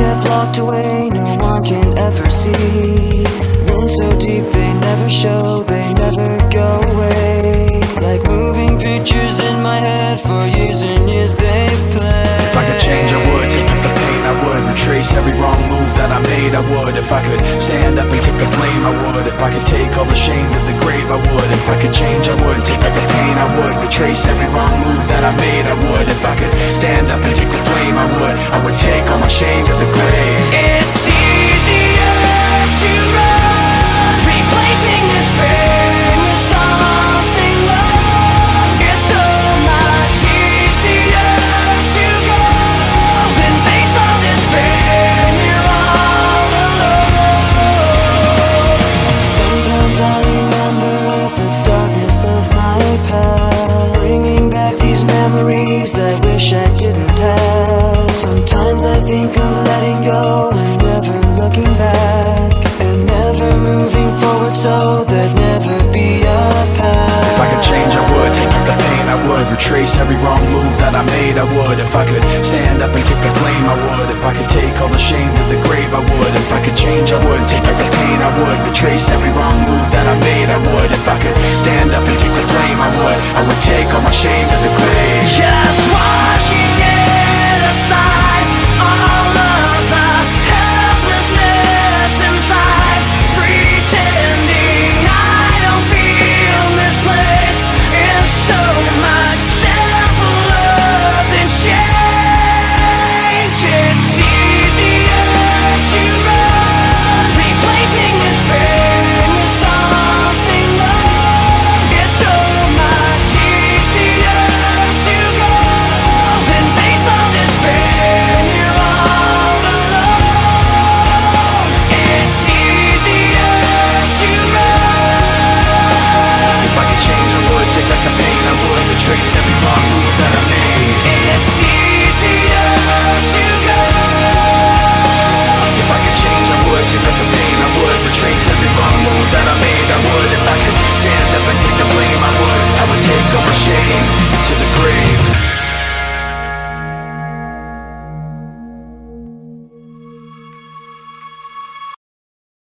locked away, no one can ever see. Wounds so deep they never show, I would. If I could stand up and take the blame, I would. If I could take all the shame to the grave, I would. If I could change, I would. Take back the pain, I would. Retrace every wrong move that I made, I would. If I could stand up and take the blame, I would. I would take all my shame to the grave. It's so there'd never be a path. If I could change, I would. Take the pain, I would. Retrace every wrong move that I made, I would. If I could stand up and take the blame, I would. If I could take all the shame to the grave, I would. If I could change, I would. Take back the pain, I would. Retrace every wrong move that I made, I would. If I could stand up and take the blame,